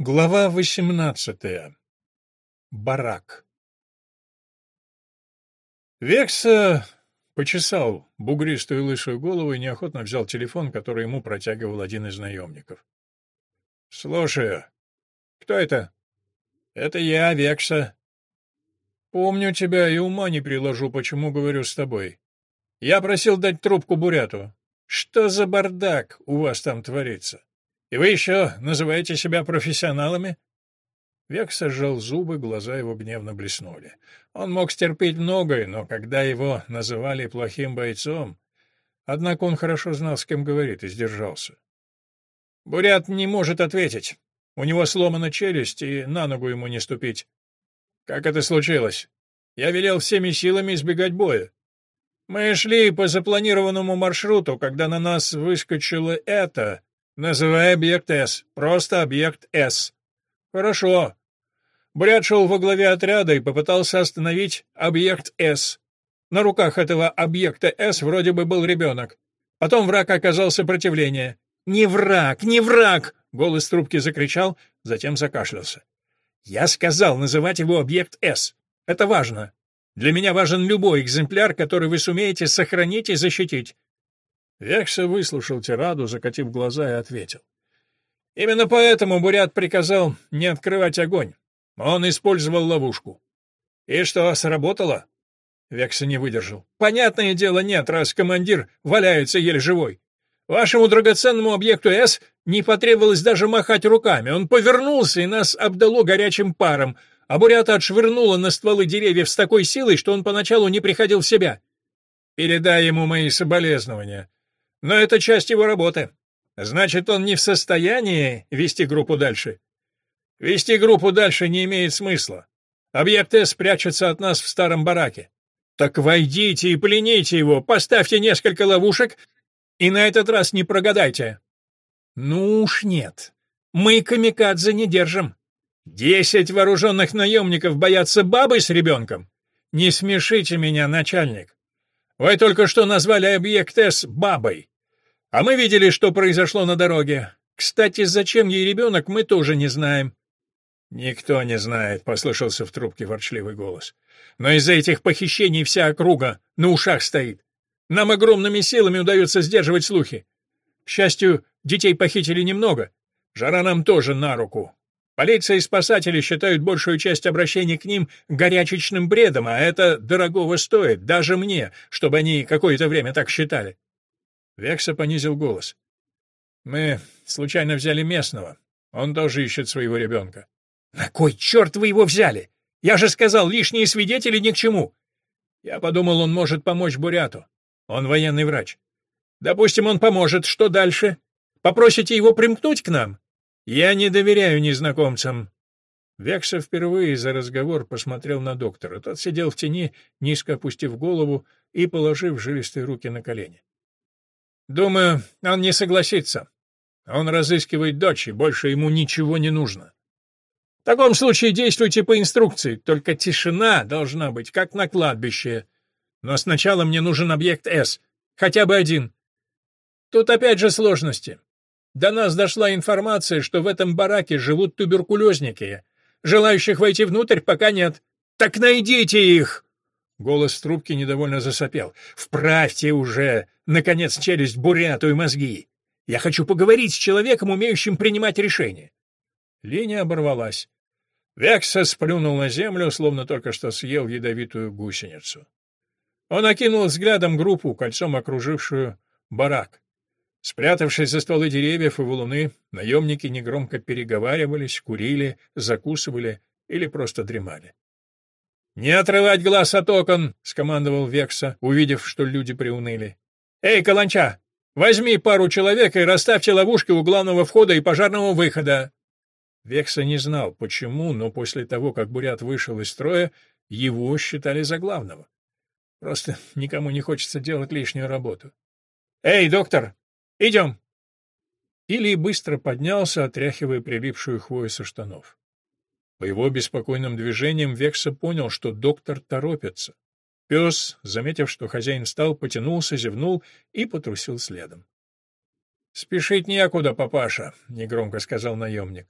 Глава 18. Барак. Векса почесал бугристую лысую голову и неохотно взял телефон, который ему протягивал один из наемников. — Слушаю. Кто это? — Это я, Векса. — Помню тебя и ума не приложу, почему говорю с тобой. Я просил дать трубку Буряту. Что за бардак у вас там творится? И вы еще называете себя профессионалами? Век сожжал зубы, глаза его гневно блеснули. Он мог стерпеть многое, но когда его называли плохим бойцом... Однако он хорошо знал, с кем говорит, и сдержался. Бурят не может ответить. У него сломана челюсть, и на ногу ему не ступить. Как это случилось? Я велел всеми силами избегать боя. Мы шли по запланированному маршруту, когда на нас выскочило это, Называй объект С. Просто объект С. Хорошо. Бряд шел во главе отряда и попытался остановить объект С. На руках этого объекта С вроде бы был ребенок. Потом враг оказал сопротивление. «Не враг! Не враг!» — голос трубки закричал, затем закашлялся. «Я сказал называть его объект С. Это важно. Для меня важен любой экземпляр, который вы сумеете сохранить и защитить. Векса выслушал тираду, закатив глаза, и ответил. Именно поэтому Бурят приказал не открывать огонь. Он использовал ловушку. И что, сработало? Векса не выдержал. Понятное дело, нет, раз командир валяется еле живой. Вашему драгоценному объекту С не потребовалось даже махать руками. Он повернулся, и нас обдало горячим паром, а Бурята отшвырнуло на стволы деревьев с такой силой, что он поначалу не приходил в себя. Передай ему мои соболезнования. Но это часть его работы. Значит, он не в состоянии вести группу дальше. Вести группу дальше не имеет смысла. Объект С прячется от нас в старом бараке. Так войдите и плените его, поставьте несколько ловушек и на этот раз не прогадайте. Ну уж нет. Мы камикадзе не держим. Десять вооруженных наемников боятся бабы с ребенком. Не смешите меня, начальник. Вы только что назвали объект С бабой. А мы видели, что произошло на дороге. Кстати, зачем ей ребенок, мы тоже не знаем. Никто не знает, послышался в трубке ворчливый голос. Но из-за этих похищений вся округа на ушах стоит. Нам огромными силами удается сдерживать слухи. К счастью, детей похитили немного. Жара нам тоже на руку. Полиция и спасатели считают большую часть обращений к ним горячечным бредом, а это дорогого стоит, даже мне, чтобы они какое-то время так считали. Векса понизил голос. «Мы случайно взяли местного. Он тоже ищет своего ребенка». «На кой черт вы его взяли? Я же сказал, лишние свидетели ни к чему». Я подумал, он может помочь Буряту. Он военный врач. Допустим, он поможет. Что дальше? Попросите его примкнуть к нам? Я не доверяю незнакомцам. Векса впервые за разговор посмотрел на доктора. Тот сидел в тени, низко опустив голову и положив жилистые руки на колени. Думаю, он не согласится. Он разыскивает дочь, и больше ему ничего не нужно. В таком случае действуйте по инструкции, только тишина должна быть, как на кладбище. Но сначала мне нужен объект С, хотя бы один. Тут опять же сложности. До нас дошла информация, что в этом бараке живут туберкулезники. Желающих войти внутрь пока нет. Так найдите их!» Голос трубки недовольно засопел. «Вправьте уже, наконец, челюсть буряту и мозги! Я хочу поговорить с человеком, умеющим принимать решения!» Линия оборвалась. Векса сплюнул на землю, словно только что съел ядовитую гусеницу. Он окинул взглядом группу, кольцом окружившую барак. Спрятавшись за стволы деревьев и валуны, наемники негромко переговаривались, курили, закусывали или просто дремали. «Не отрывать глаз от окон!» — скомандовал Векса, увидев, что люди приуныли. «Эй, Каланча, возьми пару человек и расставьте ловушки у главного входа и пожарного выхода!» Векса не знал, почему, но после того, как Бурят вышел из строя, его считали за главного. Просто никому не хочется делать лишнюю работу. «Эй, доктор, Идем!» Или быстро поднялся, отряхивая прилипшую хвою со штанов. По его беспокойным движениям Векса понял, что доктор торопится. Пес, заметив, что хозяин встал, потянулся, зевнул и потрусил следом. — Спешить некуда, папаша, — негромко сказал наемник.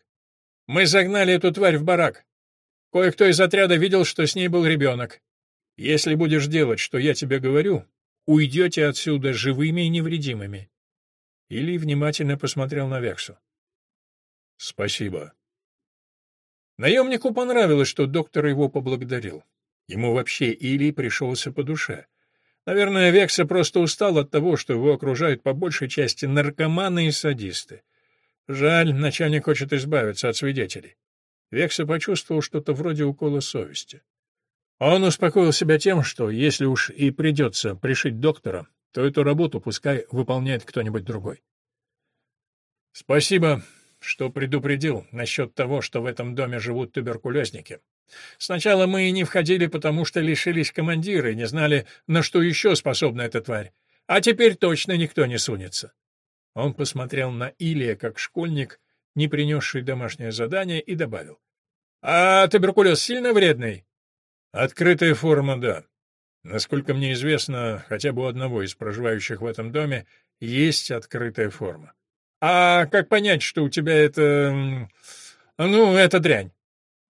Мы загнали эту тварь в барак. Кое-кто из отряда видел, что с ней был ребенок. Если будешь делать, что я тебе говорю, уйдете отсюда живыми и невредимыми. Или внимательно посмотрел на Вексу. Спасибо. Наемнику понравилось, что доктор его поблагодарил. Ему вообще Или пришелся по душе. Наверное, Векса просто устал от того, что его окружают по большей части наркоманы и садисты. Жаль, начальник хочет избавиться от свидетелей. Векса почувствовал что-то вроде укола совести. Он успокоил себя тем, что если уж и придется пришить доктора, то эту работу пускай выполняет кто-нибудь другой. «Спасибо, что предупредил насчет того, что в этом доме живут туберкулезники. Сначала мы и не входили, потому что лишились командира и не знали, на что еще способна эта тварь. А теперь точно никто не сунется. Он посмотрел на Илия как школьник, не принесший домашнее задание, и добавил. «А туберкулез сильно вредный?» «Открытая форма, да. Насколько мне известно, хотя бы у одного из проживающих в этом доме есть открытая форма. А как понять, что у тебя это... ну, это дрянь?»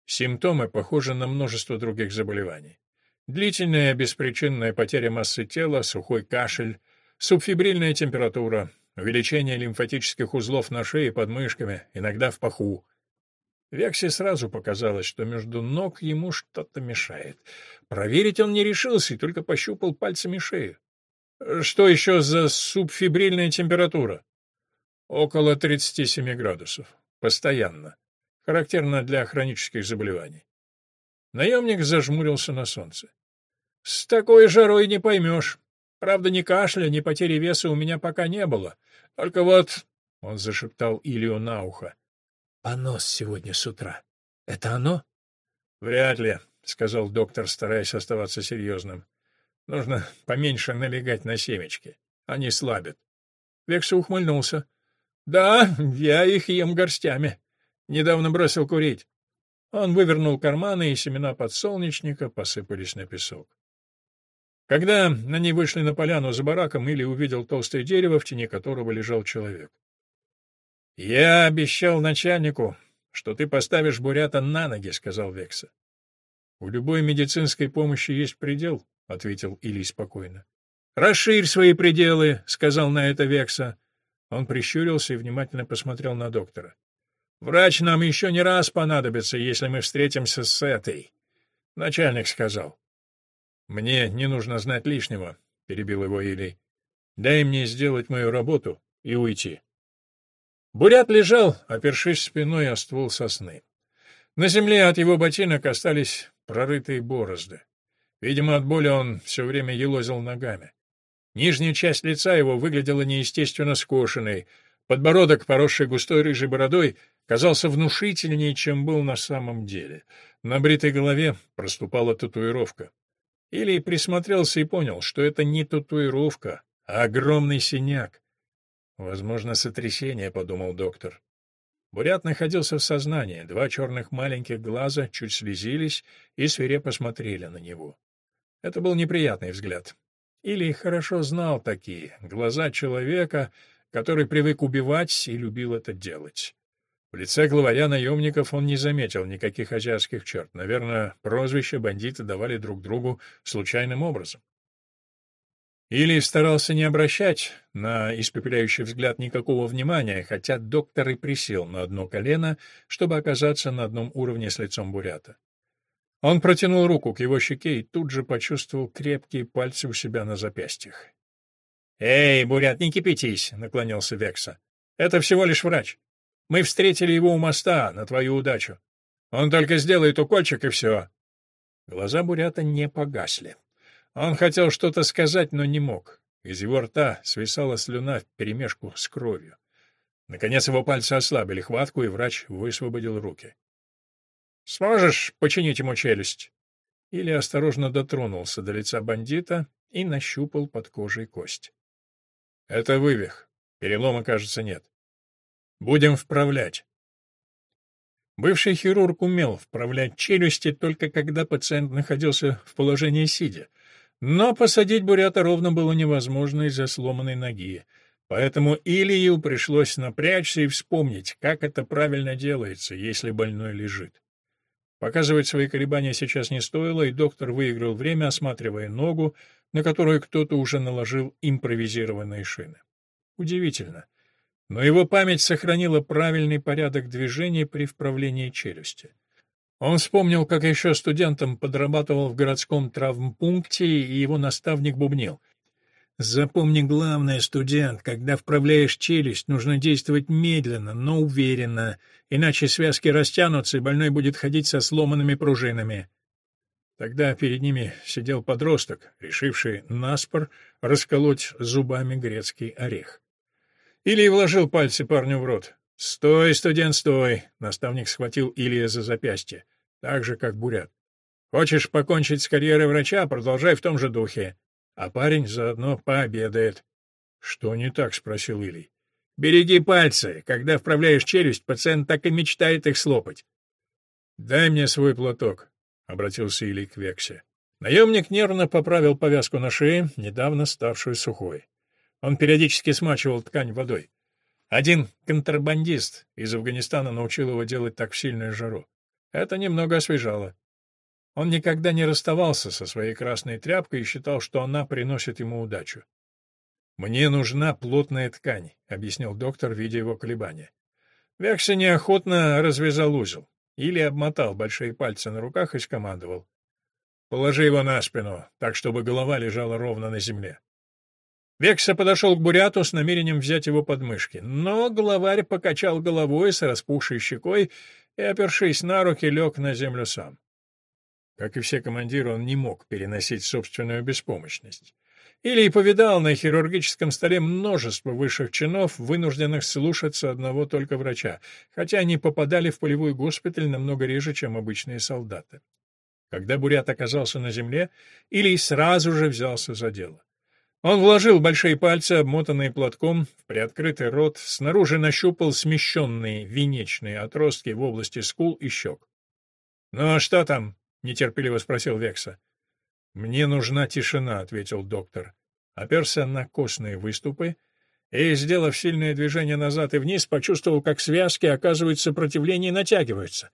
Симптомы похожи на множество других заболеваний. Длительная беспричинная потеря массы тела, сухой кашель, субфибрильная температура, увеличение лимфатических узлов на шее под мышками, иногда в паху. Вексе сразу показалось, что между ног ему что-то мешает. Проверить он не решился и только пощупал пальцами шею. Что еще за субфибрильная температура? Около 37 градусов. Постоянно характерно для хронических заболеваний. Наемник зажмурился на солнце. «С такой жарой не поймешь. Правда, ни кашля, ни потери веса у меня пока не было. Только вот...» — он зашептал Илью на ухо. «Понос сегодня с утра. Это оно?» «Вряд ли», — сказал доктор, стараясь оставаться серьезным. «Нужно поменьше налегать на семечки. Они слабят». Векса ухмыльнулся. «Да, я их ем горстями. Недавно бросил курить. Он вывернул карманы, и семена подсолнечника посыпались на песок. Когда они вышли на поляну за бараком, Или увидел толстое дерево, в тени которого лежал человек. «Я обещал начальнику, что ты поставишь бурята на ноги», — сказал Векса. «У любой медицинской помощи есть предел», — ответил Или спокойно. «Расширь свои пределы», — сказал на это Векса. Он прищурился и внимательно посмотрел на доктора. Врач нам еще не раз понадобится, если мы встретимся с этой. Начальник сказал. Мне не нужно знать лишнего, перебил его Илий. Дай мне сделать мою работу и уйти. Бурят лежал, опершись спиной о ствол сосны. На земле от его ботинок остались прорытые борозды. Видимо, от боли он все время елозил ногами. Нижняя часть лица его выглядела неестественно скошенной, подбородок, поросший густой рыжей бородой, казался внушительнее, чем был на самом деле. На бритой голове проступала татуировка. Или присмотрелся и понял, что это не татуировка, а огромный синяк. «Возможно, сотрясение», — подумал доктор. Бурят находился в сознании, два черных маленьких глаза чуть слезились и свирепо смотрели на него. Это был неприятный взгляд. Или хорошо знал такие, глаза человека, который привык убивать и любил это делать. В лице главаря наемников он не заметил никаких азиатских черт. Наверное, прозвища бандиты давали друг другу случайным образом. Или старался не обращать на испепеляющий взгляд никакого внимания, хотя доктор и присел на одно колено, чтобы оказаться на одном уровне с лицом бурята. Он протянул руку к его щеке и тут же почувствовал крепкие пальцы у себя на запястьях. «Эй, бурят, не кипятись!» — наклонился Векса. «Это всего лишь врач. Мы встретили его у моста, на твою удачу. Он только сделает укольчик, и все». Глаза Бурята не погасли. Он хотел что-то сказать, но не мог. Из его рта свисала слюна вперемешку с кровью. Наконец его пальцы ослабили хватку, и врач высвободил руки. «Сможешь починить ему челюсть?» Или осторожно дотронулся до лица бандита и нащупал под кожей кость. «Это вывих. Перелома, кажется, нет. Будем вправлять. Бывший хирург умел вправлять челюсти только когда пациент находился в положении сидя. Но посадить бурята ровно было невозможно из-за сломанной ноги. Поэтому Илью пришлось напрячься и вспомнить, как это правильно делается, если больной лежит. Показывать свои колебания сейчас не стоило, и доктор выиграл время, осматривая ногу, на которую кто-то уже наложил импровизированные шины. Удивительно. Но его память сохранила правильный порядок движений при вправлении челюсти. Он вспомнил, как еще студентом подрабатывал в городском травмпункте, и его наставник бубнил. «Запомни главное, студент, когда вправляешь челюсть, нужно действовать медленно, но уверенно, иначе связки растянутся, и больной будет ходить со сломанными пружинами». Тогда перед ними сидел подросток, решивший наспор расколоть зубами грецкий орех. Или вложил пальцы парню в рот. «Стой, студент, стой!» — наставник схватил Илья за запястье, так же, как бурят. «Хочешь покончить с карьерой врача? Продолжай в том же духе. А парень заодно пообедает». «Что не так?» — спросил Илий. «Береги пальцы. Когда вправляешь челюсть, пациент так и мечтает их слопать». «Дай мне свой платок», — обратился Илий к Вексе. Наемник нервно поправил повязку на шее, недавно ставшую сухой. Он периодически смачивал ткань водой. Один контрабандист из Афганистана научил его делать так в сильную жару. Это немного освежало. Он никогда не расставался со своей красной тряпкой и считал, что она приносит ему удачу. «Мне нужна плотная ткань», — объяснил доктор, видя его колебания. Векса неохотно развязал узел. Или обмотал большие пальцы на руках и скомандовал. «Положи его на спину, так, чтобы голова лежала ровно на земле». Векса подошел к Буряту с намерением взять его под мышки, но главарь покачал головой с распухшей щекой и, опершись на руки, лег на землю сам. Как и все командиры, он не мог переносить собственную беспомощность. Или и повидал на хирургическом столе множество высших чинов, вынужденных слушаться одного только врача, хотя они попадали в полевой госпиталь намного реже, чем обычные солдаты. Когда Бурят оказался на земле, Илий сразу же взялся за дело. Он вложил большие пальцы, обмотанные платком, в приоткрытый рот, снаружи нащупал смещенные венечные отростки в области скул и щек. «Ну а что там?» — нетерпеливо спросил Векса. «Мне нужна тишина», — ответил доктор. Оперся на костные выступы и, сделав сильное движение назад и вниз, почувствовал, как связки оказывают сопротивление и натягиваются.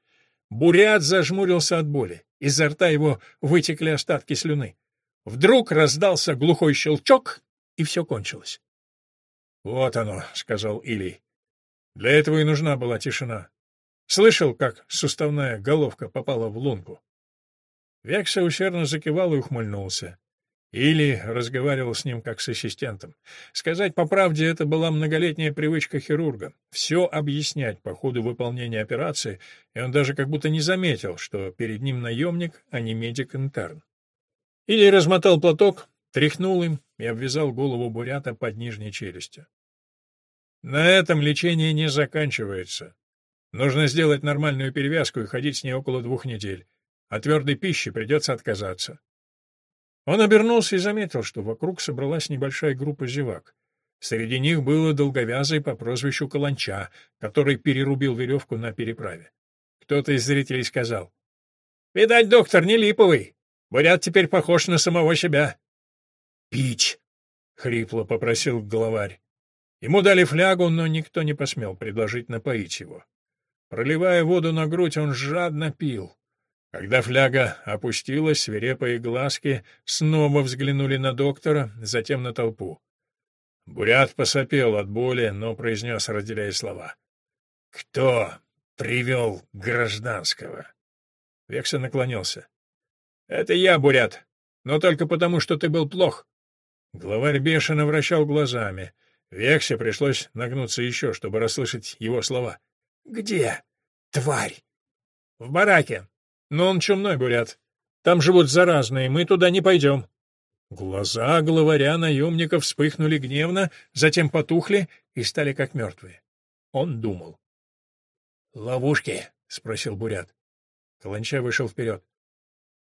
Бурят зажмурился от боли. Изо рта его вытекли остатки слюны. Вдруг раздался глухой щелчок, и все кончилось. «Вот оно», — сказал Илий. «Для этого и нужна была тишина. Слышал, как суставная головка попала в лунку?» Векса усердно закивал и ухмыльнулся. Или разговаривал с ним как с ассистентом. Сказать по правде, это была многолетняя привычка хирурга. Все объяснять по ходу выполнения операции, и он даже как будто не заметил, что перед ним наемник, а не медик-интерн. Или размотал платок, тряхнул им и обвязал голову бурята под нижней челюстью. На этом лечение не заканчивается. Нужно сделать нормальную перевязку и ходить с ней около двух недель. От твердой пищи придется отказаться. Он обернулся и заметил, что вокруг собралась небольшая группа зевак. Среди них было долговязый по прозвищу Каланча, который перерубил веревку на переправе. Кто-то из зрителей сказал, «Видать, доктор не липовый. Бурят теперь похож на самого себя. «Пить!» — хрипло попросил главарь. Ему дали флягу, но никто не посмел предложить напоить его. Проливая воду на грудь, он жадно пил. Когда фляга опустилась, свирепые глазки снова взглянули на доктора, затем на толпу. Бурят посопел от боли, но произнес, разделяя слова. «Кто привел гражданского?» Векса наклонился. «Это я, Бурят, но только потому, что ты был плох». Главарь бешено вращал глазами. Вексе пришлось нагнуться еще, чтобы расслышать его слова. «Где? Тварь!» «В бараке. Но он чумной, Бурят. Там живут заразные, мы туда не пойдем». Глаза главаря наемников вспыхнули гневно, затем потухли и стали как мертвые. Он думал. «Ловушки?» — спросил Бурят. Каланча вышел вперед.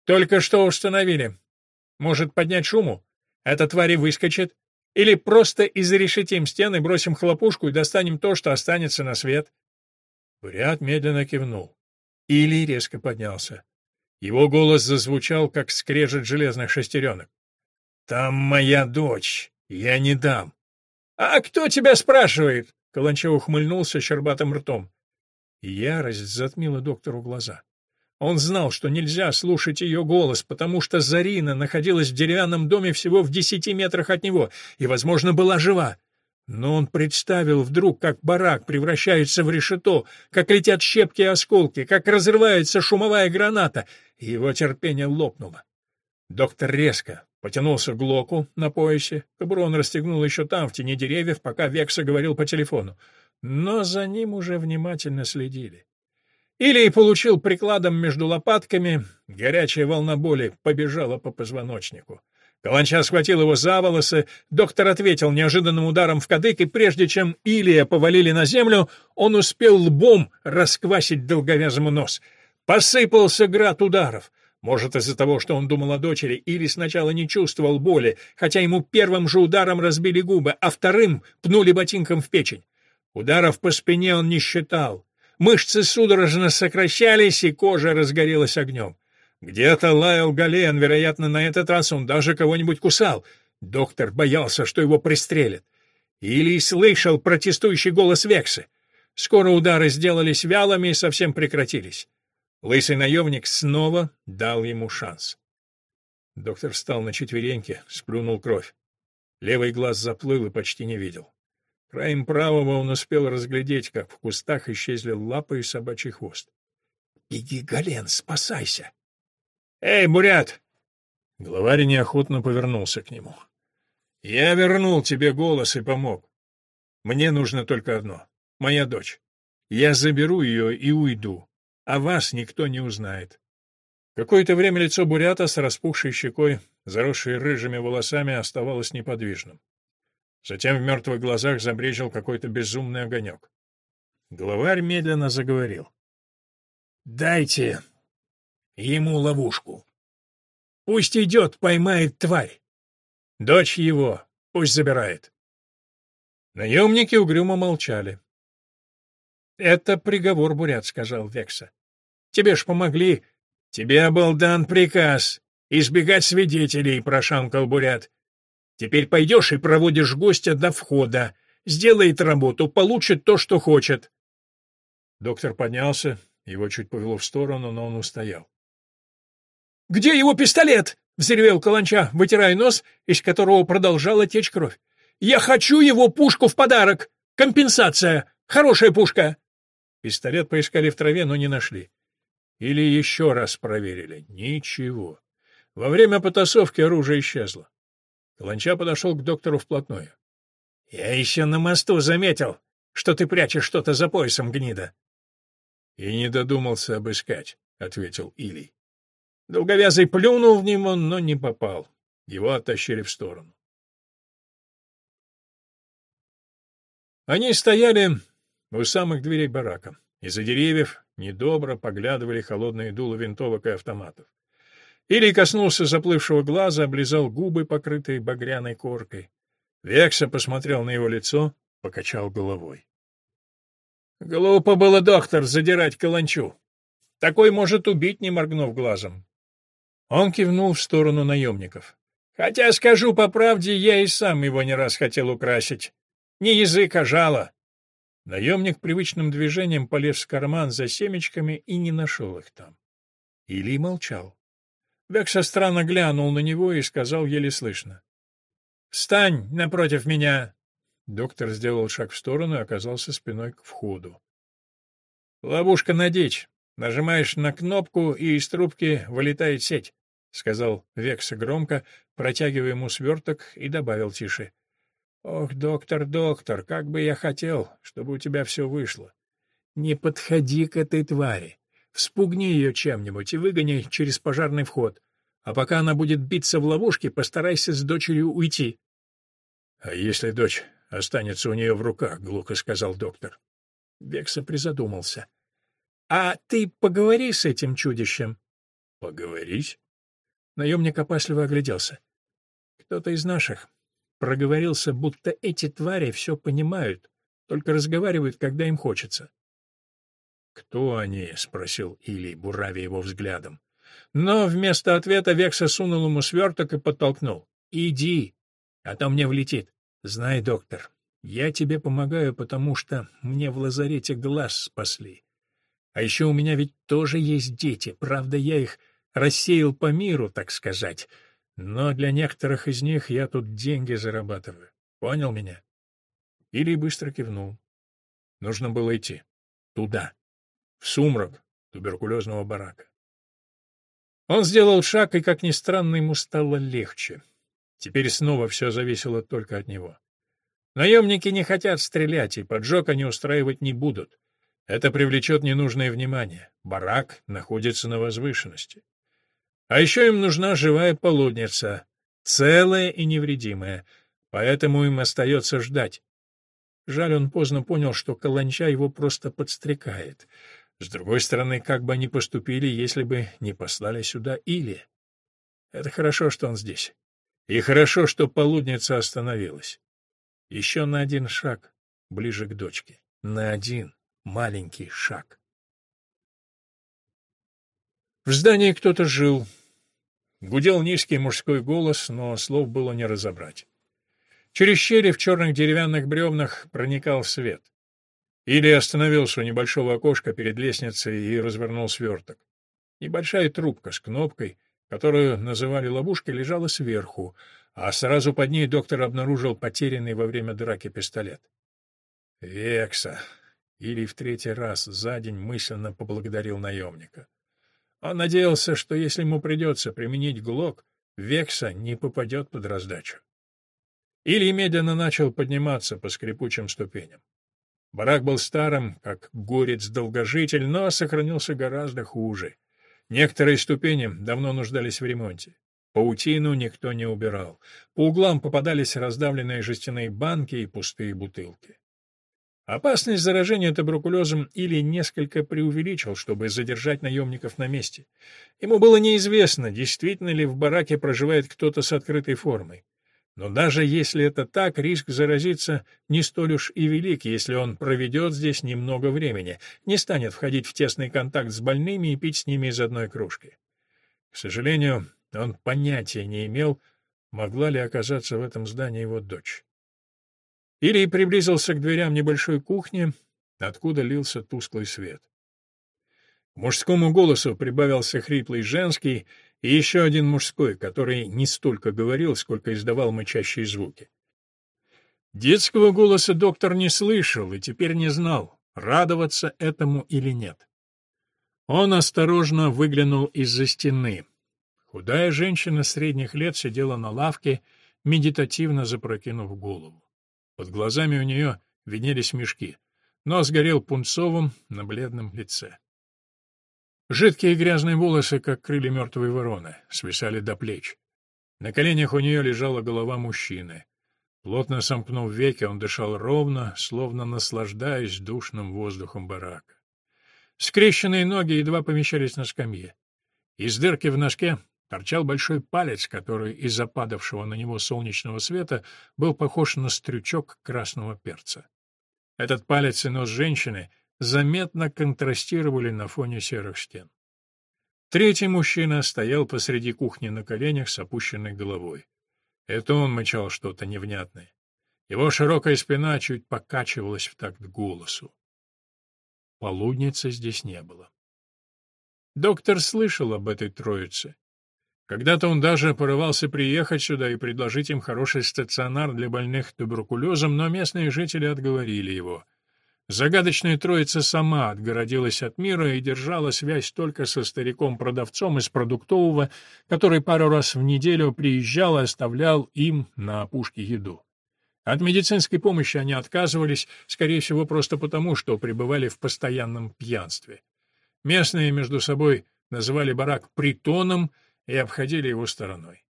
Только что установили. Может поднять шуму? Эта тварь выскочит. Или просто изрешетим стены, бросим хлопушку и достанем то, что останется на свет. Бурят медленно кивнул. Или резко поднялся. Его голос зазвучал, как скрежет железных шестеренок. «Там моя дочь. Я не дам». «А кто тебя спрашивает?» — Каланчев ухмыльнулся щербатым ртом. Ярость затмила доктору глаза. Он знал, что нельзя слушать ее голос, потому что Зарина находилась в деревянном доме всего в десяти метрах от него и, возможно, была жива. Но он представил вдруг, как барак превращается в решето, как летят щепки и осколки, как разрывается шумовая граната, и его терпение лопнуло. Доктор резко потянулся к глоку на поясе, кобуру расстегнул еще там, в тени деревьев, пока Векса говорил по телефону. Но за ним уже внимательно следили. Или получил прикладом между лопатками, горячая волна боли побежала по позвоночнику. Каланча схватил его за волосы, доктор ответил неожиданным ударом в кадык, и прежде чем Илия повалили на землю, он успел лбом расквасить долговязому нос. Посыпался град ударов. Может, из-за того, что он думал о дочери, или сначала не чувствовал боли, хотя ему первым же ударом разбили губы, а вторым пнули ботинком в печень. Ударов по спине он не считал. Мышцы судорожно сокращались, и кожа разгорелась огнем. Где-то лаял Гален, вероятно, на этот раз он даже кого-нибудь кусал. Доктор боялся, что его пристрелят. Или слышал протестующий голос Вексы. Скоро удары сделались вялыми и совсем прекратились. Лысый наемник снова дал ему шанс. Доктор встал на четвереньки, сплюнул кровь. Левый глаз заплыл и почти не видел. Краем правого он успел разглядеть, как в кустах исчезли лапы и собачий хвост. — Иди, Гален, спасайся! «Эй, Бурят!» Главарь неохотно повернулся к нему. «Я вернул тебе голос и помог. Мне нужно только одно — моя дочь. Я заберу ее и уйду, а вас никто не узнает». Какое-то время лицо Бурята с распухшей щекой, заросшей рыжими волосами, оставалось неподвижным. Затем в мертвых глазах забрежил какой-то безумный огонек. Главарь медленно заговорил. «Дайте ему ловушку. Пусть идет, поймает тварь. Дочь его пусть забирает. Наемники угрюмо молчали. — Это приговор, Бурят, — сказал Векса. — Тебе ж помогли. — Тебе был дан приказ избегать свидетелей, — прошамкал Бурят. — Теперь пойдешь и проводишь гостя до входа. Сделает работу, получит то, что хочет. Доктор поднялся, его чуть повело в сторону, но он устоял. «Где его пистолет?» — взревел Каланча, вытирая нос, из которого продолжала течь кровь. «Я хочу его пушку в подарок! Компенсация! Хорошая пушка!» Пистолет поискали в траве, но не нашли. Или еще раз проверили. Ничего. Во время потасовки оружие исчезло. Каланча подошел к доктору вплотную. — Я еще на мосту заметил, что ты прячешь что-то за поясом, гнида. — И не додумался обыскать, — ответил Илий. Долговязый плюнул в него, но не попал. Его оттащили в сторону. Они стояли у самых дверей барака. Из-за деревьев недобро поглядывали холодные дула винтовок и автоматов. Или коснулся заплывшего глаза, облизал губы, покрытые багряной коркой. Векса посмотрел на его лицо, покачал головой. Глупо было, доктор, задирать каланчу. Такой может убить, не моргнув глазом. Он кивнул в сторону наемников. «Хотя, скажу по правде, я и сам его не раз хотел украсить. Не язык, а жало». Наемник привычным движением полез в карман за семечками и не нашел их там. Или молчал. Векса странно глянул на него и сказал еле слышно. «Встань напротив меня!» Доктор сделал шаг в сторону и оказался спиной к входу. «Ловушка на дичь. Нажимаешь на кнопку, и из трубки вылетает сеть. — сказал Векса громко, протягивая ему сверток, и добавил тише. — Ох, доктор, доктор, как бы я хотел, чтобы у тебя все вышло. Не подходи к этой твари. Вспугни ее чем-нибудь и выгони через пожарный вход. А пока она будет биться в ловушке, постарайся с дочерью уйти. — А если дочь останется у нее в руках? — глухо сказал доктор. Векса призадумался. — А ты поговори с этим чудищем. — Поговорить? Наемник опасливо огляделся. Кто-то из наших проговорился, будто эти твари все понимают, только разговаривают, когда им хочется. «Кто они?» — спросил Илий, буравя его взглядом. Но вместо ответа Векса сунул ему сверток и подтолкнул. «Иди, а то мне влетит. Знай, доктор, Я тебе помогаю, потому что мне в лазарете глаз спасли. А еще у меня ведь тоже есть дети. Правда, я их рассеял по миру, так сказать. Но для некоторых из них я тут деньги зарабатываю. Понял меня?» Или быстро кивнул. Нужно было идти. Туда. В сумрак туберкулезного барака. Он сделал шаг, и, как ни странно, ему стало легче. Теперь снова все зависело только от него. Наемники не хотят стрелять, и поджог они устраивать не будут. Это привлечет ненужное внимание. Барак находится на возвышенности. А еще им нужна живая полудница, целая и невредимая, поэтому им остается ждать. Жаль, он поздно понял, что каланча его просто подстрекает. С другой стороны, как бы они поступили, если бы не послали сюда Или? Это хорошо, что он здесь. И хорошо, что полудница остановилась. Еще на один шаг ближе к дочке. На один маленький шаг. В здании кто-то жил. Гудел низкий мужской голос, но слов было не разобрать. Через щели в черных деревянных бревнах проникал свет. Или остановился у небольшого окошка перед лестницей и развернул сверток. Небольшая трубка с кнопкой, которую называли ловушкой, лежала сверху, а сразу под ней доктор обнаружил потерянный во время драки пистолет. «Векса!» Или в третий раз за день мысленно поблагодарил наемника. Он надеялся, что если ему придется применить глок, Векса не попадет под раздачу. Или медленно начал подниматься по скрипучим ступеням. Барак был старым, как горец-долгожитель, но сохранился гораздо хуже. Некоторые ступени давно нуждались в ремонте. Паутину никто не убирал. По углам попадались раздавленные жестяные банки и пустые бутылки. Опасность заражения туберкулезом или несколько преувеличил, чтобы задержать наемников на месте. Ему было неизвестно, действительно ли в бараке проживает кто-то с открытой формой. Но даже если это так, риск заразиться не столь уж и велик, если он проведет здесь немного времени, не станет входить в тесный контакт с больными и пить с ними из одной кружки. К сожалению, он понятия не имел, могла ли оказаться в этом здании его дочь. Илий приблизился к дверям небольшой кухни, откуда лился тусклый свет. К мужскому голосу прибавился хриплый женский, и еще один мужской, который не столько говорил, сколько издавал мычащие звуки. Детского голоса доктор не слышал и теперь не знал, радоваться этому или нет. Он осторожно выглянул из-за стены. Худая женщина средних лет сидела на лавке, медитативно запрокинув голову. Под глазами у нее виднелись мешки. Нос горел пунцовым на бледном лице. Жидкие грязные волосы, как крылья мертвой вороны, свисали до плеч. На коленях у нее лежала голова мужчины. Плотно сомкнув веки, он дышал ровно, словно наслаждаясь душным воздухом барака. Скрещенные ноги едва помещались на скамье. Из дырки в носке торчал большой палец, который из-за падавшего на него солнечного света был похож на стрючок красного перца. Этот палец и нос женщины — заметно контрастировали на фоне серых стен. Третий мужчина стоял посреди кухни на коленях с опущенной головой. Это он мычал что-то невнятное. Его широкая спина чуть покачивалась в такт голосу. Полудницы здесь не было. Доктор слышал об этой троице. Когда-то он даже порывался приехать сюда и предложить им хороший стационар для больных туберкулезом, но местные жители отговорили его. Загадочная троица сама отгородилась от мира и держала связь только со стариком-продавцом из продуктового, который пару раз в неделю приезжал и оставлял им на опушке еду. От медицинской помощи они отказывались, скорее всего, просто потому, что пребывали в постоянном пьянстве. Местные между собой называли барак притоном и обходили его стороной.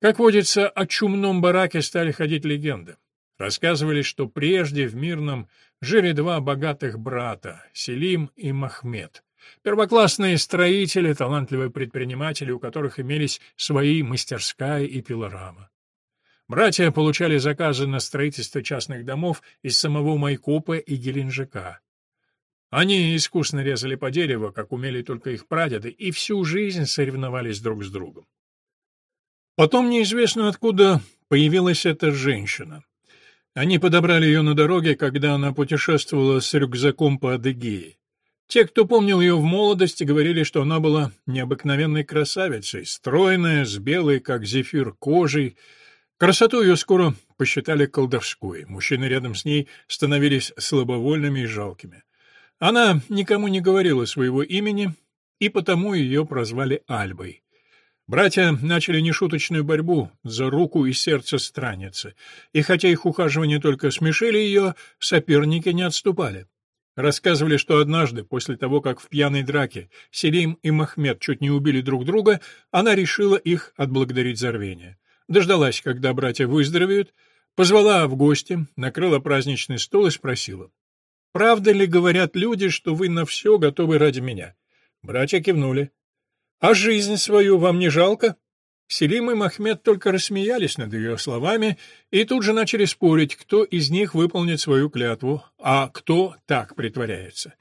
Как водится, о чумном бараке стали ходить легенды. Рассказывали, что прежде в Мирном жили два богатых брата, Селим и Махмед. Первоклассные строители, талантливые предприниматели, у которых имелись свои мастерская и пилорама. Братья получали заказы на строительство частных домов из самого Майкопа и Геленджика. Они искусно резали по дереву, как умели только их прадеды, и всю жизнь соревновались друг с другом. Потом неизвестно откуда появилась эта женщина. Они подобрали ее на дороге, когда она путешествовала с рюкзаком по Адыгее. Те, кто помнил ее в молодости, говорили, что она была необыкновенной красавицей, стройная, с белой, как зефир, кожей. Красоту ее скоро посчитали колдовской. Мужчины рядом с ней становились слабовольными и жалкими. Она никому не говорила своего имени, и потому ее прозвали Альбой. Братья начали нешуточную борьбу за руку и сердце странницы, и хотя их ухаживания только смешили ее, соперники не отступали. Рассказывали, что однажды, после того, как в пьяной драке Селим и Махмед чуть не убили друг друга, она решила их отблагодарить за рвение. Дождалась, когда братья выздоровеют, позвала в гости, накрыла праздничный стол и спросила. «Правда ли говорят люди, что вы на все готовы ради меня?» Братья кивнули. «А жизнь свою вам не жалко?» Селим и Махмед только рассмеялись над ее словами и тут же начали спорить, кто из них выполнит свою клятву, а кто так притворяется.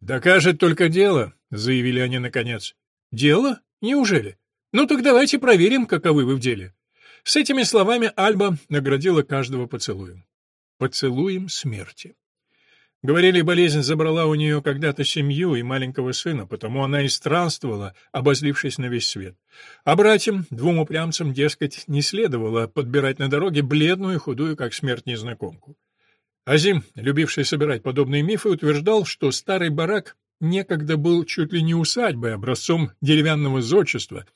«Докажет только дело», — заявили они наконец. «Дело? Неужели? Ну так давайте проверим, каковы вы в деле». С этими словами Альба наградила каждого поцелуем. Поцелуем смерти. Говорили, болезнь забрала у нее когда-то семью и маленького сына, потому она и странствовала, обозлившись на весь свет. А братьям, двум упрямцам, дескать, не следовало подбирать на дороге бледную и худую, как смерть, незнакомку. Азим, любивший собирать подобные мифы, утверждал, что старый барак некогда был чуть ли не усадьбой, образцом деревянного зодчества,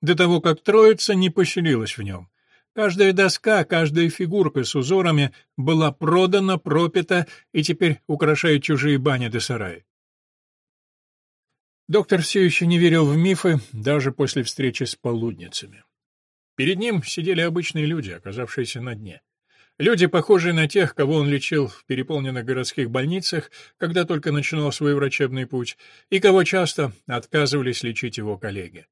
до того, как троица не поселилась в нем. Каждая доска, каждая фигурка с узорами была продана, пропита и теперь украшает чужие бани да сараи. Доктор все еще не верил в мифы, даже после встречи с полудницами. Перед ним сидели обычные люди, оказавшиеся на дне. Люди, похожие на тех, кого он лечил в переполненных городских больницах, когда только начинал свой врачебный путь, и кого часто отказывались лечить его коллеги.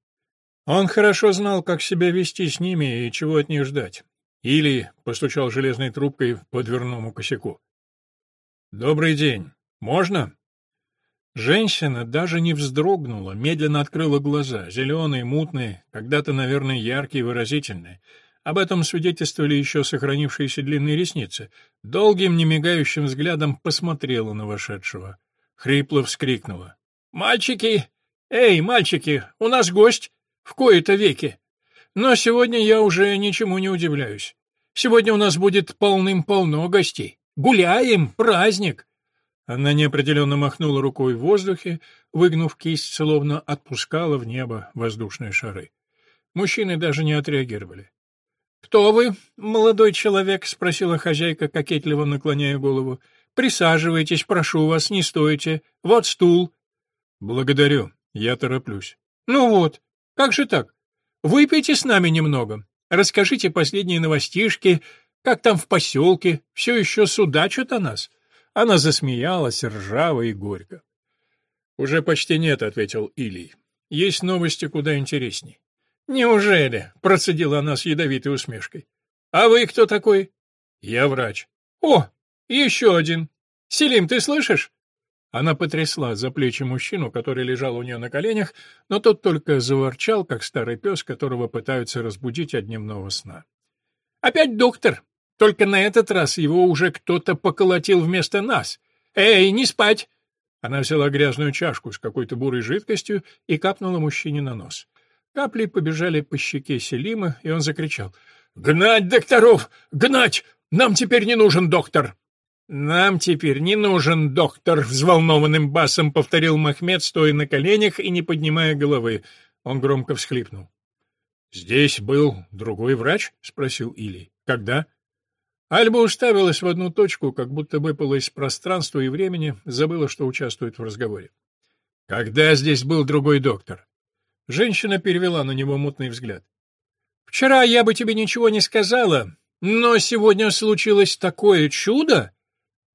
Он хорошо знал, как себя вести с ними и чего от них ждать. Или постучал железной трубкой по дверному косяку. «Добрый день. Можно?» Женщина даже не вздрогнула, медленно открыла глаза, зеленые, мутные, когда-то, наверное, яркие выразительные. Об этом свидетельствовали еще сохранившиеся длинные ресницы. Долгим, немигающим взглядом посмотрела на вошедшего. Хрипло вскрикнула. «Мальчики! Эй, мальчики, у нас гость!» В кои-то веки. Но сегодня я уже ничему не удивляюсь. Сегодня у нас будет полным-полно гостей. Гуляем, праздник. Она неопределенно махнула рукой в воздухе, выгнув кисть, словно отпускала в небо воздушные шары. Мужчины даже не отреагировали. «Кто вы, молодой человек?» — спросила хозяйка, кокетливо наклоняя голову. «Присаживайтесь, прошу вас, не стойте. Вот стул». «Благодарю, я тороплюсь». «Ну вот, как же так? Выпейте с нами немного. Расскажите последние новостишки, как там в поселке, все еще судачат о нас». Она засмеялась ржаво и горько. «Уже почти нет», — ответил Илий. «Есть новости куда интересней». «Неужели?» — процедила она с ядовитой усмешкой. «А вы кто такой?» «Я врач». «О, еще один. Селим, ты слышишь? Она потрясла за плечи мужчину, который лежал у нее на коленях, но тот только заворчал, как старый пес, которого пытаются разбудить от дневного сна. «Опять доктор! Только на этот раз его уже кто-то поколотил вместо нас! Эй, не спать!» Она взяла грязную чашку с какой-то бурой жидкостью и капнула мужчине на нос. Капли побежали по щеке Селима, и он закричал. «Гнать докторов! Гнать! Нам теперь не нужен доктор!» «Нам теперь не нужен доктор», — взволнованным басом повторил Махмед, стоя на коленях и не поднимая головы. Он громко всхлипнул. «Здесь был другой врач?» — спросил Или. «Когда?» Альба уставилась в одну точку, как будто выпала из пространства и времени, забыла, что участвует в разговоре. «Когда здесь был другой доктор?» Женщина перевела на него мутный взгляд. «Вчера я бы тебе ничего не сказала, но сегодня случилось такое чудо!»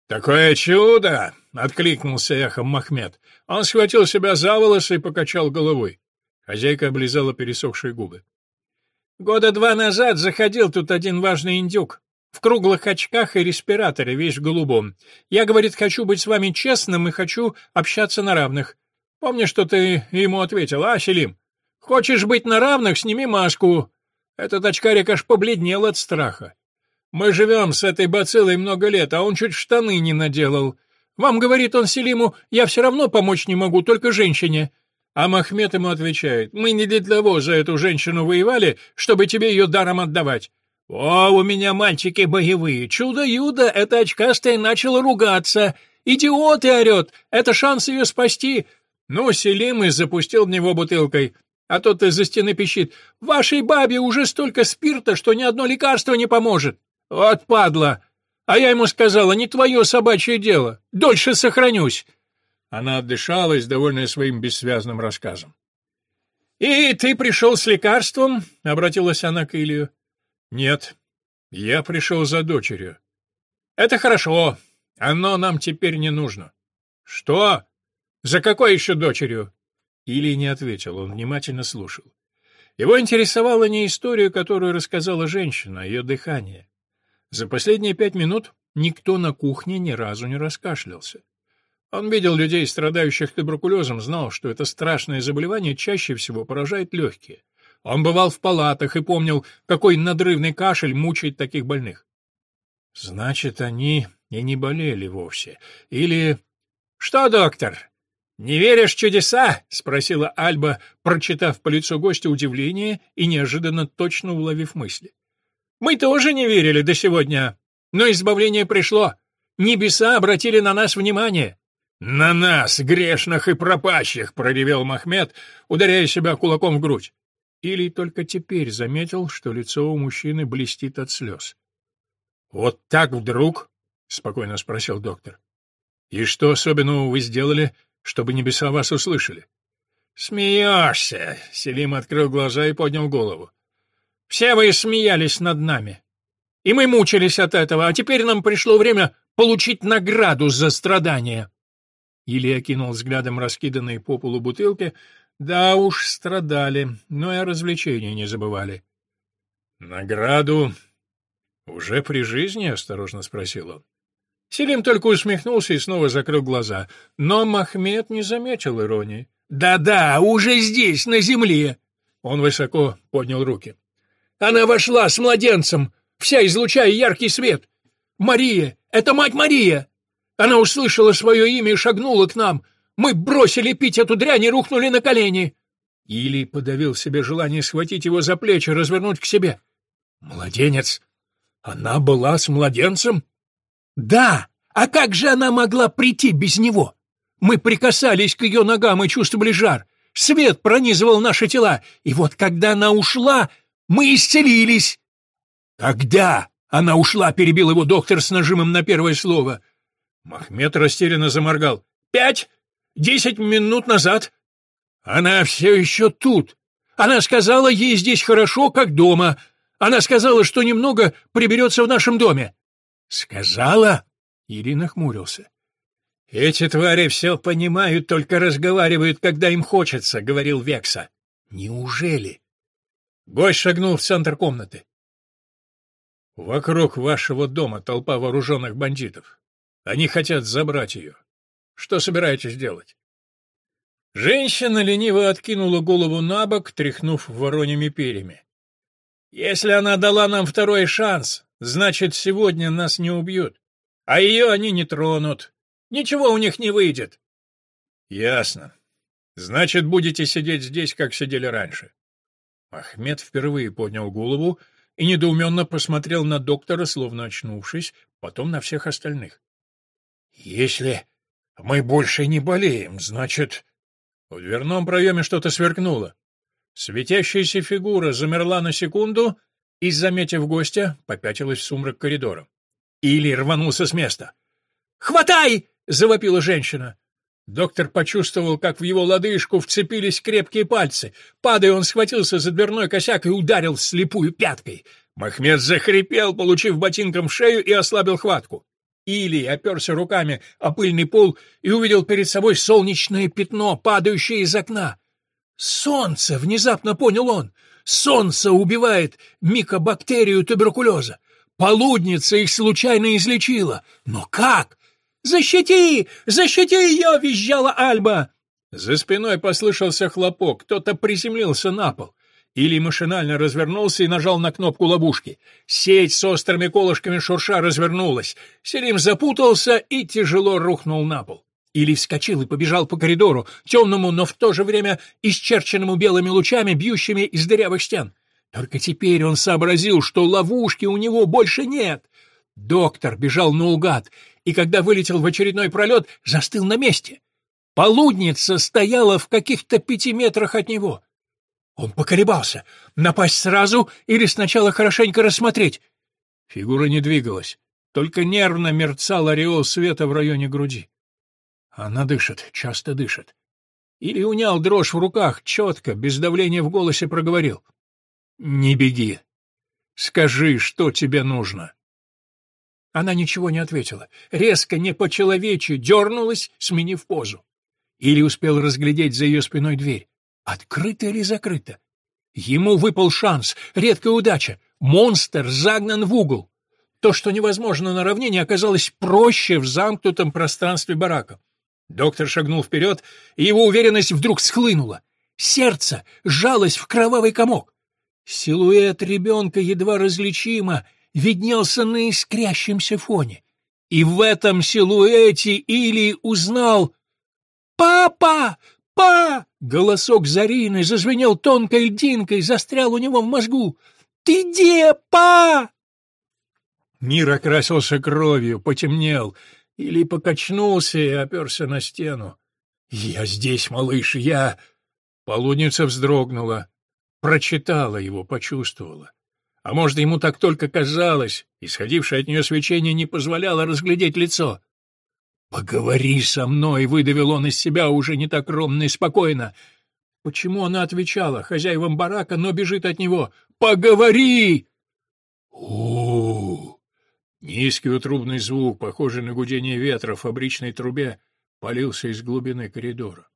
«Такое чудо!» — откликнулся эхом Махмед. Он схватил себя за волосы и покачал головой. Хозяйка облизала пересохшие губы. «Года два назад заходил тут один важный индюк. В круглых очках и респираторе, весь в голубом. Я, говорит, хочу быть с вами честным и хочу общаться на равных. Помнишь, что ты ему ответил, а, Селим? Хочешь быть на равных, сними маску. Этот очкарик аж побледнел от страха. Мы живем с этой бациллой много лет, а он чуть штаны не наделал. Вам, говорит он Селиму, я все равно помочь не могу, только женщине. А Махмед ему отвечает, мы не для того за эту женщину воевали, чтобы тебе ее даром отдавать. О, у меня мальчики боевые, чудо-юдо, эта очкастая начала ругаться. Идиоты орет, это шанс ее спасти. Ну, Селим и запустил в него бутылкой. А тот из-за стены пищит. «Вашей бабе уже столько спирта, что ни одно лекарство не поможет». «Вот падла! А я ему сказала, не твое собачье дело. Дольше сохранюсь». Она отдышалась, довольная своим бессвязным рассказом. «И ты пришел с лекарством?» — обратилась она к Илью. «Нет, я пришел за дочерью». «Это хорошо. Оно нам теперь не нужно». «Что? За какой еще дочерью?» Или не ответил, он внимательно слушал. Его интересовала не история, которую рассказала женщина, а ее дыхание. За последние пять минут никто на кухне ни разу не раскашлялся. Он видел людей, страдающих туберкулезом, знал, что это страшное заболевание чаще всего поражает легкие. Он бывал в палатах и помнил, какой надрывный кашель мучает таких больных. Значит, они и не болели вовсе. Или... «Что, доктор, не веришь чудеса?» — спросила Альба, прочитав по лицу гостя удивление и неожиданно точно уловив мысли. «Мы тоже не верили до сегодня, но избавление пришло. Небеса обратили на нас внимание. «На нас, грешных и пропащих!» — проревел Махмед, ударяя себя кулаком в грудь. Или только теперь заметил, что лицо у мужчины блестит от слез. «Вот так вдруг?» — спокойно спросил доктор. «И что особенного вы сделали, чтобы небеса вас услышали?» «Смеешься!» — Селим открыл глаза и поднял голову. «Все вы смеялись над нами. И мы мучились от этого, а теперь нам пришло время получить награду за страдания». Илья кинул взглядом раскиданные по полу бутылки. Да уж, страдали, но и о развлечении не забывали. «Награду уже при жизни?» — осторожно спросил он. Селим только усмехнулся и снова закрыл глаза, но Махмед не заметил иронии. «Да-да, уже здесь, на земле!» Он высоко поднял руки. «Она вошла с младенцем, вся излучая яркий свет. Мария! Это мать Мария!» Она услышала свое имя и шагнула к нам. Мы бросили пить эту дрянь и рухнули на колени. Или подавил себе желание схватить его за плечи, развернуть к себе. Младенец? Она была с младенцем? Да, а как же она могла прийти без него? Мы прикасались к ее ногам и чувствовали жар. Свет пронизывал наши тела, и вот когда она ушла, мы исцелились. Когда она ушла, перебил его доктор с нажимом на первое слово — Махмед растерянно заморгал. «Пять? Десять минут назад? Она все еще тут. Она сказала, ей здесь хорошо, как дома. Она сказала, что немного приберется в нашем доме». «Сказала?» — Ирина хмурился. «Эти твари все понимают, только разговаривают, когда им хочется», — говорил Векса. «Неужели?» Гость шагнул в центр комнаты. «Вокруг вашего дома толпа вооруженных бандитов. Они хотят забрать ее. Что собираетесь делать?» Женщина лениво откинула голову на бок, тряхнув вороньими перьями. «Если она дала нам второй шанс, значит, сегодня нас не убьют, а ее они не тронут. Ничего у них не выйдет». «Ясно. Значит, будете сидеть здесь, как сидели раньше». Ахмед впервые поднял голову и недоуменно посмотрел на доктора, словно очнувшись, потом на всех остальных. Если мы больше не болеем, значит... В дверном проеме что-то сверкнуло. Светящаяся фигура замерла на секунду и, заметив гостя, попятилась в сумрак коридора. Или рванулся с места. «Хватай!» — завопила женщина. Доктор почувствовал, как в его лодыжку вцепились крепкие пальцы. Падая, он схватился за дверной косяк и ударил слепую пяткой. Махмед захрипел, получив ботинком в шею, и ослабил хватку. Или оперся руками о пыльный пол и увидел перед собой солнечное пятно, падающее из окна. «Солнце!» — внезапно понял он. «Солнце убивает микобактерию туберкулеза. Полудница их случайно излечила. Но как? Защити! Защити ее!» — визжала Альба. За спиной послышался хлопок, кто-то приземлился на пол. Или машинально развернулся и нажал на кнопку ловушки. Сеть с острыми колышками шурша развернулась. Селим запутался и тяжело рухнул на пол. Или вскочил и побежал по коридору, темному, но в то же время исчерченному белыми лучами, бьющими из дырявых стен. Только теперь он сообразил, что ловушки у него больше нет. Доктор бежал наугад, и когда вылетел в очередной пролет, застыл на месте. Полудница стояла в каких-то пяти метрах от него. Он поколебался, напасть сразу или сначала хорошенько рассмотреть. Фигура не двигалась, только нервно мерцал ореол света в районе груди. Она дышит, часто дышит. Или унял дрожь в руках, четко, без давления в голосе проговорил. «Не беги. Скажи, что тебе нужно». Она ничего не ответила. Резко, не по-человечи, дернулась, сменив позу. Или успел разглядеть за ее спиной дверь. Открыта или закрыта? Ему выпал шанс, редкая удача. Монстр загнан в угол. То, что невозможно на равнине, оказалось проще в замкнутом пространстве барака. Доктор шагнул вперед, и его уверенность вдруг схлынула. Сердце сжалось в кровавый комок. Силуэт ребенка едва различимо виднелся на искрящемся фоне. И в этом силуэте Или узнал «Папа! Па!» Голосок Зарины зазвенел тонкой льдинкой, застрял у него в мозгу. «Ты где, па?» Мир окрасился кровью, потемнел, или покачнулся и оперся на стену. «Я здесь, малыш, я...» Полудница вздрогнула, прочитала его, почувствовала. А может, ему так только казалось, исходившее от нее свечение не позволяло разглядеть лицо. «Поговори со мной!» — выдавил он из себя уже не так ровно и спокойно. Почему она отвечала хозяевам барака, но бежит от него? «Поговори!» у Низкий утробный звук, похожий на гудение ветра в фабричной трубе, полился из глубины коридора.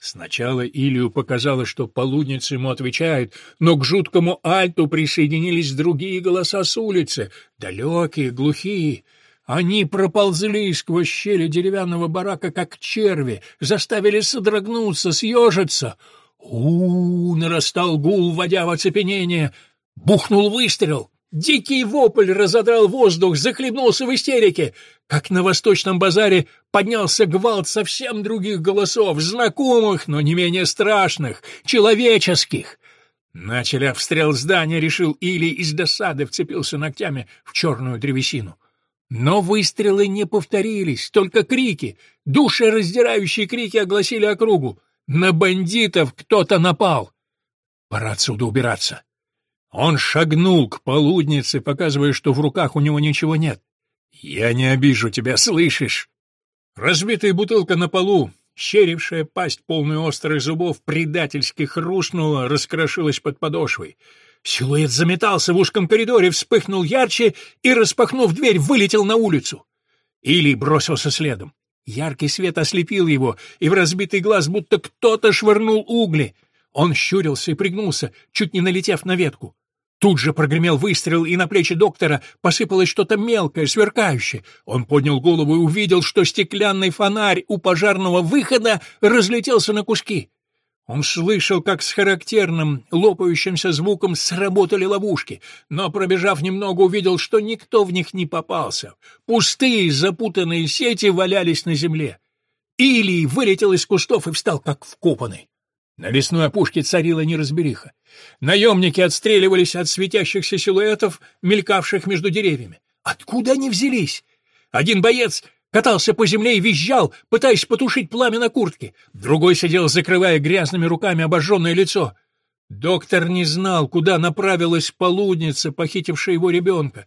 Сначала Илью показалось, что полудница ему отвечает, но к жуткому альту присоединились другие голоса с улицы, далекие, глухие. Они проползли сквозь щели деревянного барака, как черви, заставили содрогнуться, съежиться. у, -у, -у нарастал гул, вводя в оцепенение. Бухнул выстрел. Дикий вопль разодрал воздух, захлебнулся в истерике. Как на восточном базаре поднялся гвалт совсем других голосов, знакомых, но не менее страшных, человеческих. Начали обстрел здания, решил Или из досады вцепился ногтями в черную древесину. Но выстрелы не повторились, только крики, душераздирающие крики огласили округу. На бандитов кто-то напал. Пора отсюда убираться. Он шагнул к полуднице, показывая, что в руках у него ничего нет. «Я не обижу тебя, слышишь?» Разбитая бутылка на полу, щерившая пасть, полную острых зубов, предательски хрустнула, раскрошилась под подошвой. Силуэт заметался в узком коридоре, вспыхнул ярче и, распахнув дверь, вылетел на улицу. Или бросился следом. Яркий свет ослепил его, и в разбитый глаз будто кто-то швырнул угли. Он щурился и пригнулся, чуть не налетев на ветку. Тут же прогремел выстрел, и на плечи доктора посыпалось что-то мелкое, сверкающее. Он поднял голову и увидел, что стеклянный фонарь у пожарного выхода разлетелся на куски. Он слышал, как с характерным лопающимся звуком сработали ловушки, но, пробежав немного, увидел, что никто в них не попался. Пустые запутанные сети валялись на земле. Илий вылетел из кустов и встал как вкопанный. На лесной опушке царила неразбериха. Наемники отстреливались от светящихся силуэтов, мелькавших между деревьями. Откуда они взялись? Один боец катался по земле и визжал, пытаясь потушить пламя на куртке. Другой сидел, закрывая грязными руками обожженное лицо. Доктор не знал, куда направилась полудница, похитившая его ребенка.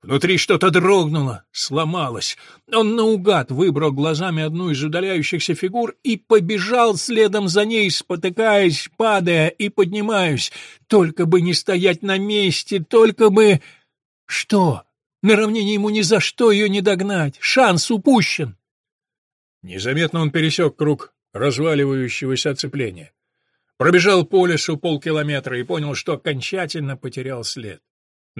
Внутри что-то дрогнуло, сломалось. Он наугад выбрал глазами одну из удаляющихся фигур и побежал следом за ней, спотыкаясь, падая и поднимаясь. Только бы не стоять на месте, только бы... Что? На равнине ему ни за что ее не догнать. Шанс упущен. Незаметно он пересек круг разваливающегося оцепления. Пробежал по лесу полкилометра и понял, что окончательно потерял след.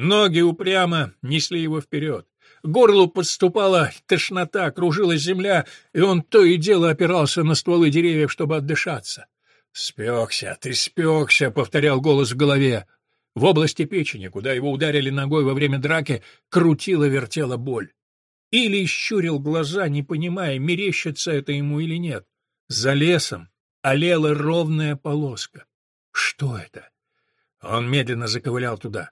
Ноги упрямо несли его вперед. Горлу подступала тошнота, кружилась земля, и он то и дело опирался на стволы деревьев, чтобы отдышаться. «Спекся, ты спекся!» — повторял голос в голове. В области печени, куда его ударили ногой во время драки, крутила-вертела боль. Или щурил глаза, не понимая, мерещится это ему или нет. За лесом олела ровная полоска. Что это? Он медленно заковылял туда.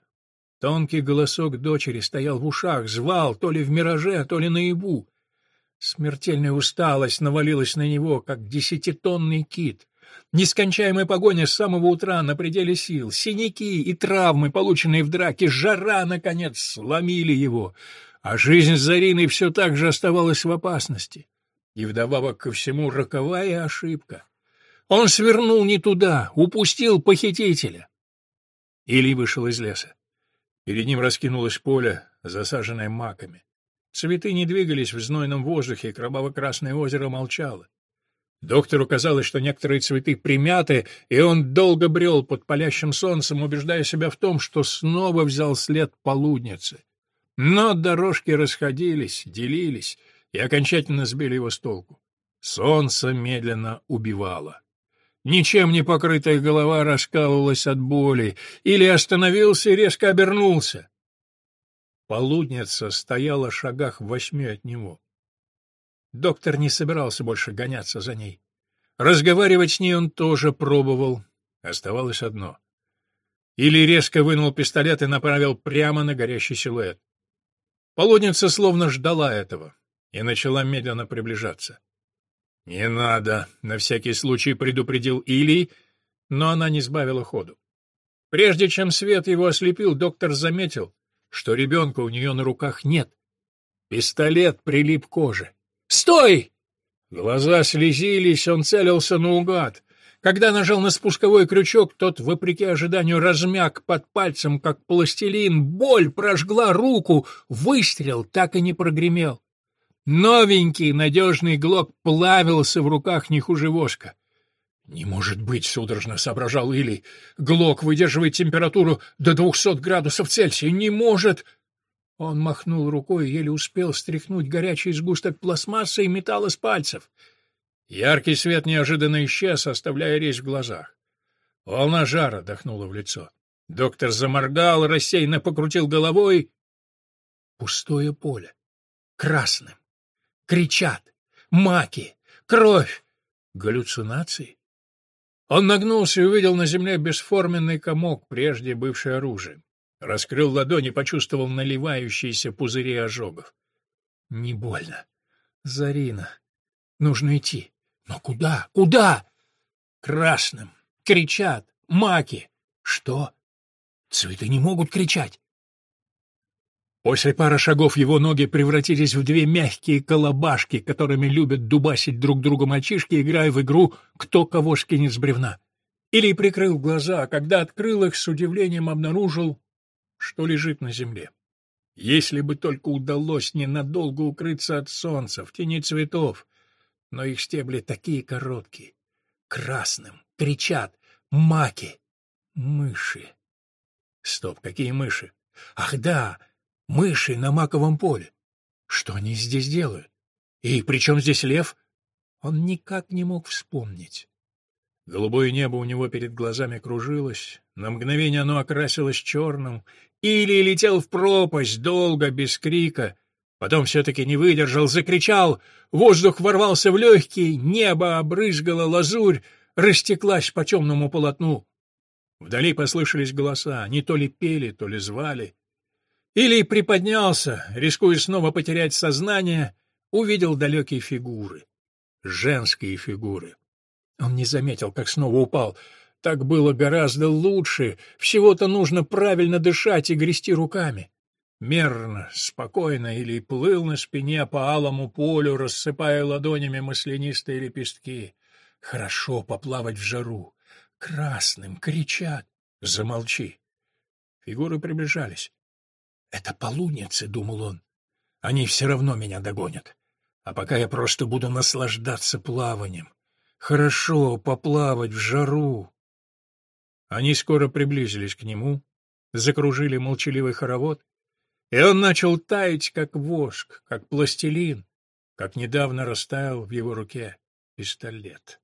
Тонкий голосок дочери стоял в ушах, звал то ли в мираже, то ли наяву. Смертельная усталость навалилась на него, как десятитонный кит. Нескончаемая погоня с самого утра на пределе сил, синяки и травмы, полученные в драке, жара, наконец, сломили его, а жизнь Зарины все так же оставалась в опасности. И вдобавок ко всему роковая ошибка. Он свернул не туда, упустил похитителя. Или вышел из леса. Перед ним раскинулось поле, засаженное маками. Цветы не двигались в знойном воздухе, кроваво-красное озеро молчало. Доктору казалось, что некоторые цветы примяты, и он долго брел под палящим солнцем, убеждая себя в том, что снова взял след полудницы. Но дорожки расходились, делились и окончательно сбили его с толку. Солнце медленно убивало. Ничем не покрытая голова раскалывалась от боли, или остановился и резко обернулся. Полудница стояла в шагах восьми от него. Доктор не собирался больше гоняться за ней. Разговаривать с ней он тоже пробовал. Оставалось одно. Или резко вынул пистолет и направил прямо на горящий силуэт. Полудница словно ждала этого и начала медленно приближаться. «Не надо», — на всякий случай предупредил Илий, но она не сбавила ходу. Прежде чем свет его ослепил, доктор заметил, что ребенка у нее на руках нет. Пистолет прилип к коже. «Стой!» Глаза слезились, он целился наугад. Когда нажал на спусковой крючок, тот, вопреки ожиданию, размяк под пальцем, как пластилин. Боль прожгла руку, выстрел так и не прогремел. Новенький надежный глок плавился в руках не хуже воска. «Не может быть!» — судорожно соображал Илий. «Глок выдерживает температуру до двухсот градусов Цельсия. Не может!» Он махнул рукой и еле успел стряхнуть горячий сгусток пластмассы и металла с пальцев. Яркий свет неожиданно исчез, оставляя резь в глазах. Волна жара дохнула в лицо. Доктор заморгал, рассеянно покрутил головой. Пустое поле. Красным кричат. Маки, кровь, галлюцинации. Он нагнулся и увидел на земле бесформенный комок, прежде бывший оружием. Раскрыл ладони, почувствовал наливающиеся пузыри ожогов. Не больно. Зарина. Нужно идти. Но куда? Куда? Красным. Кричат. Маки. Что? Цветы не могут кричать. После пары шагов его ноги превратились в две мягкие колобашки, которыми любят дубасить друг друга мальчишки, играя в игру «Кто кого скинет с бревна». Или прикрыл глаза, а когда открыл их, с удивлением обнаружил, что лежит на земле. Если бы только удалось ненадолго укрыться от солнца, в тени цветов, но их стебли такие короткие, красным, кричат, маки, мыши. Стоп, какие мыши? Ах да, Мыши на маковом поле. Что они здесь делают? И при чем здесь лев? Он никак не мог вспомнить. Голубое небо у него перед глазами кружилось, на мгновение оно окрасилось черным, или летел в пропасть долго, без крика, потом все-таки не выдержал, закричал, воздух ворвался в легкий, небо обрызгало лазурь, растеклась по темному полотну. Вдали послышались голоса, они то ли пели, то ли звали. Или приподнялся, рискуя снова потерять сознание, увидел далекие фигуры. Женские фигуры. Он не заметил, как снова упал. Так было гораздо лучше. Всего-то нужно правильно дышать и грести руками. Мерно, спокойно или плыл на спине по алому полю, рассыпая ладонями маслянистые лепестки. Хорошо поплавать в жару. Красным кричат. Замолчи. Фигуры приближались. «Это полуницы», — думал он. «Они все равно меня догонят. А пока я просто буду наслаждаться плаванием. Хорошо поплавать в жару». Они скоро приблизились к нему, закружили молчаливый хоровод, и он начал таять, как воск, как пластилин, как недавно растаял в его руке пистолет.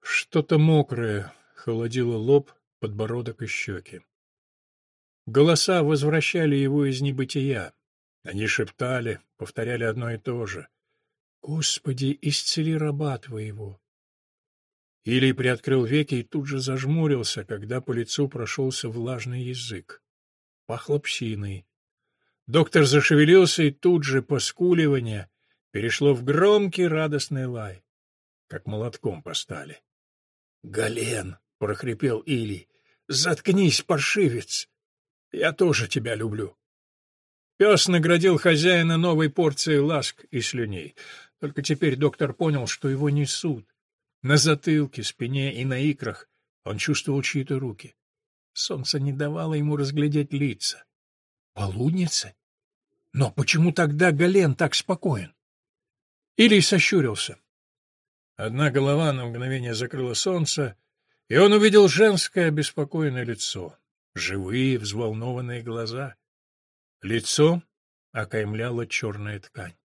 Что-то мокрое холодило лоб, подбородок и щеки. Голоса возвращали его из небытия. Они шептали, повторяли одно и то же. «Господи, исцели раба твоего!» Илий приоткрыл веки и тут же зажмурился, когда по лицу прошелся влажный язык. Пахло псиной. Доктор зашевелился, и тут же поскуливание перешло в громкий радостный лай, как молотком постали. «Гален!» — прохрипел Илий. «Заткнись, паршивец! Я тоже тебя люблю!» Пес наградил хозяина новой порцией ласк и слюней. Только теперь доктор понял, что его несут. На затылке, спине и на икрах он чувствовал чьи-то руки. Солнце не давало ему разглядеть лица. Полудница? Но почему тогда Гален так спокоен? Илий сощурился. Одна голова на мгновение закрыла солнце, и он увидел женское обеспокоенное лицо, живые взволнованные глаза. Лицо окаймляла черная ткань.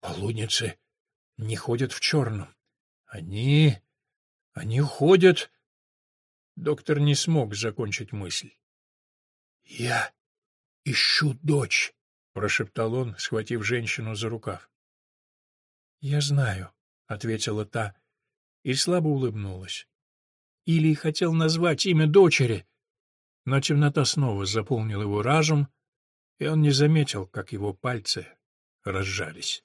Полудницы не ходят в черном. Они... они ходят... Доктор не смог закончить мысль. «Я ищу дочь», — прошептал он, схватив женщину за рукав. «Я знаю», — ответила та и слабо улыбнулась. Или хотел назвать имя дочери, но темнота снова заполнила его разум, и он не заметил, как его пальцы разжались.